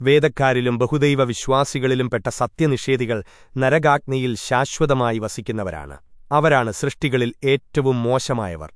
വേദക്കാരിലും ബഹുദൈവ വിശ്വാസികളിലും പെട്ട സത്യനിഷേധികൾ നരകാഗ്നിയിൽ ശാശ്വതമായി വസിക്കുന്നവരാണ്. അവരാണ് സൃഷ്ടികളിൽ ഏറ്റവും മോശമായവർ.